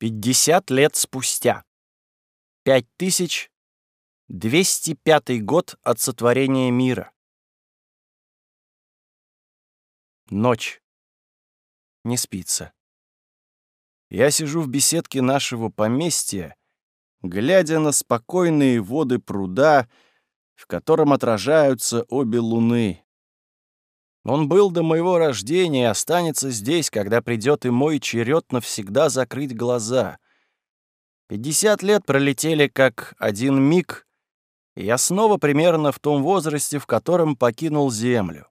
Пятьдесят лет спустя. 5205 год от сотворения мира. Ночь. Не спится. Я сижу в беседке нашего поместья, глядя на спокойные воды пруда, в котором отражаются обе луны. Он был до моего рождения и останется здесь, когда придет и мой черед навсегда закрыть глаза. Пятьдесят лет пролетели как один миг, и я снова примерно в том возрасте, в котором покинул Землю.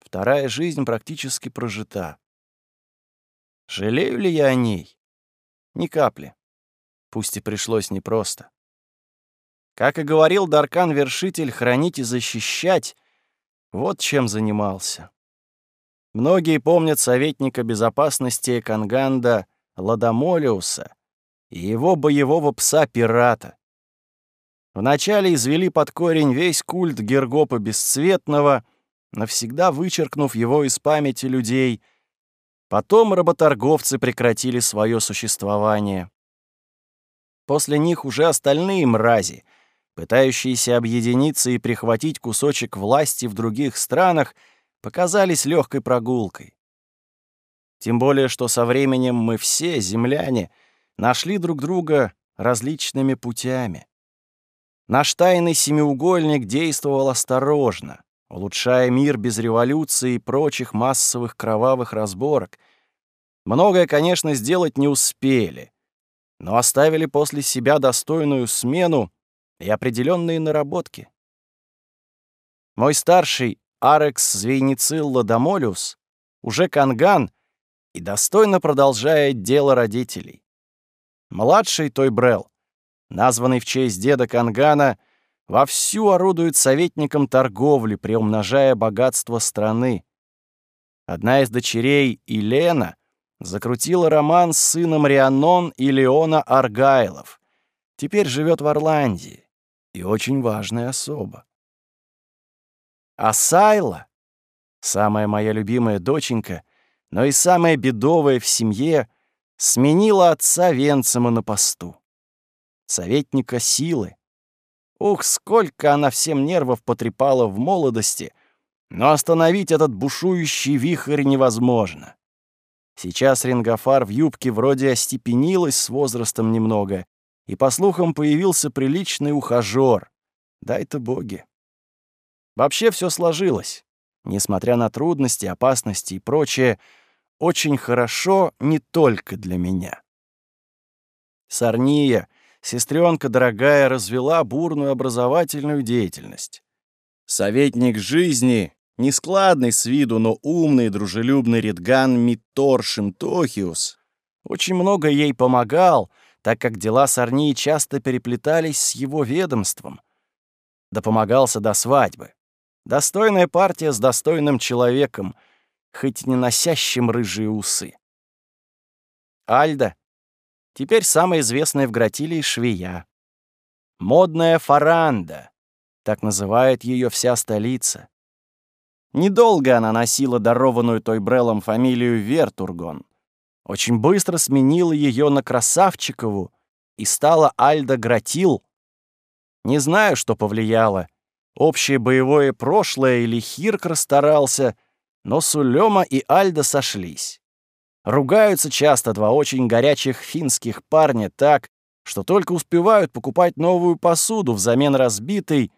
Вторая жизнь практически прожита. Жалею ли я о ней? Ни капли. Пусть и пришлось непросто. Как и говорил Даркан-вершитель, хранить и защищать вот чем занимался. Многие помнят советника безопасности Канганда Ладомолиуса и его боевого пса-пирата. Вначале извели под корень весь культ Гергопа Бесцветного, навсегда вычеркнув его из памяти людей. Потом работорговцы прекратили свое существование. После них уже остальные мрази — пытающиеся объединиться и прихватить кусочек власти в других странах, показались легкой прогулкой. Тем более, что со временем мы все, земляне, нашли друг друга различными путями. Наш тайный семиугольник действовал осторожно, улучшая мир без революции и прочих массовых кровавых разборок. Многое, конечно, сделать не успели, но оставили после себя достойную смену и определенные наработки. Мой старший Арекс Звейницилла Дамолиус уже канган и достойно продолжает дело родителей. Младший Той Брел, названный в честь деда Кангана, вовсю орудует советником торговли, приумножая богатство страны. Одна из дочерей, Елена, закрутила роман с сыном Рианон и Леона Аргайлов. Теперь живет в Орландии и очень важная особа. А Сайла, самая моя любимая доченька, но и самая бедовая в семье, сменила отца Венцема на посту. Советника силы. Ух, сколько она всем нервов потрепала в молодости, но остановить этот бушующий вихрь невозможно. Сейчас Рингофар в юбке вроде остепенилась с возрастом немного и, по слухам, появился приличный ухажёр. Дай-то боги. Вообще все сложилось. Несмотря на трудности, опасности и прочее, очень хорошо не только для меня. Сарния, сестренка дорогая, развела бурную образовательную деятельность. Советник жизни, нескладный с виду, но умный, дружелюбный Ридган Митор Шимтохиус, очень много ей помогал — так как дела Сорнии часто переплетались с его ведомством. Да помогался до свадьбы. Достойная партия с достойным человеком, хоть не носящим рыжие усы. Альда. Теперь самая известная в Гратилии швея. Модная фаранда. Так называет ее вся столица. Недолго она носила дарованную той Бреллом фамилию Вертургон очень быстро сменила ее на Красавчикову и стала Альда Гратил. Не знаю, что повлияло. Общее боевое прошлое или Хирк расстарался, но Сулема и Альда сошлись. Ругаются часто два очень горячих финских парня так, что только успевают покупать новую посуду взамен разбитой,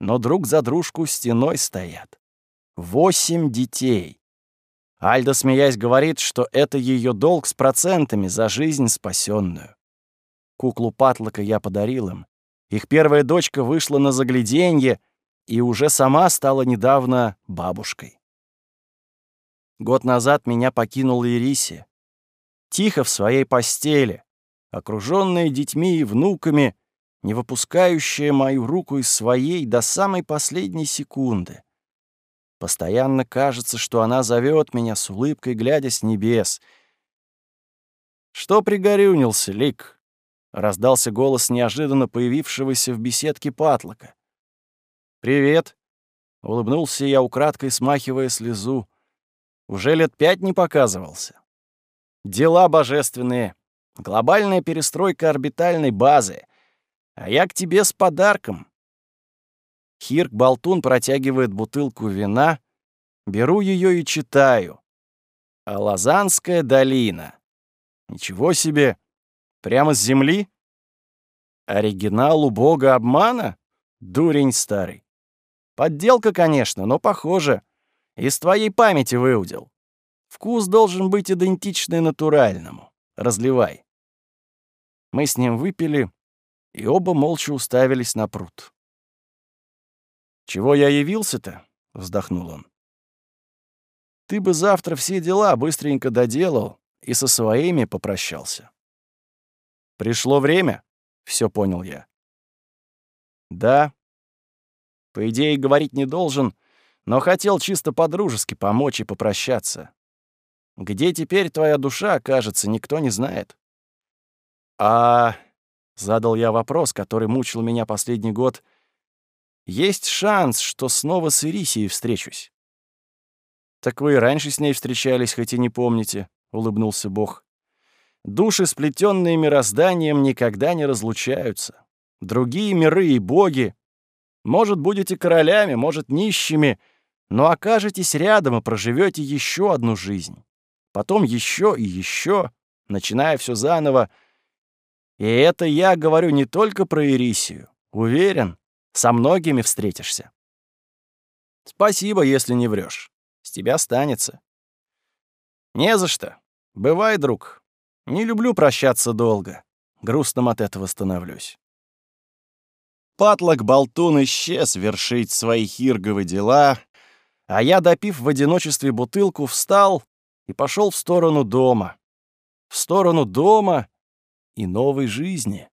но друг за дружку стеной стоят. Восемь детей. Альда, смеясь, говорит, что это ее долг с процентами за жизнь спасенную. Куклу Патлока я подарил им. Их первая дочка вышла на загляденье и уже сама стала недавно бабушкой. Год назад меня покинула Ирисия. Тихо в своей постели, окружённая детьми и внуками, не выпускающая мою руку из своей до самой последней секунды. Постоянно кажется, что она зовет меня с улыбкой, глядя с небес. «Что пригорюнился, Лик?» — раздался голос неожиданно появившегося в беседке Патлока. «Привет!» — улыбнулся я, украдкой смахивая слезу. «Уже лет пять не показывался». «Дела божественные. Глобальная перестройка орбитальной базы. А я к тебе с подарком. Хирк-болтун протягивает бутылку вина. Беру ее и читаю. А Лазанская долина. Ничего себе. Прямо с земли? Оригинал у бога обмана? Дурень старый. Подделка, конечно, но похоже. Из твоей памяти выудил. Вкус должен быть идентичный натуральному. Разливай. Мы с ним выпили, и оба молча уставились на пруд. «Чего я явился-то?» — вздохнул он. «Ты бы завтра все дела быстренько доделал и со своими попрощался». «Пришло время?» — все понял я. «Да. По идее, говорить не должен, но хотел чисто по-дружески помочь и попрощаться. Где теперь твоя душа, кажется, никто не знает». «А...» — задал я вопрос, который мучил меня последний год. «Есть шанс, что снова с Ирисией встречусь». «Так вы и раньше с ней встречались, хоть и не помните», — улыбнулся Бог. «Души, сплетенные мирозданием, никогда не разлучаются. Другие миры и боги. Может, будете королями, может, нищими, но окажетесь рядом и проживете еще одну жизнь. Потом еще и еще, начиная все заново, и это я говорю не только про Ирисию. Уверен, со многими встретишься. Спасибо, если не врешь. С тебя останется. Не за что. Бывай, друг. Не люблю прощаться долго. Грустным от этого становлюсь. Патлок-болтун исчез вершить свои хирговые дела, а я, допив в одиночестве бутылку, встал и пошел в сторону дома. В сторону дома и новой жизни.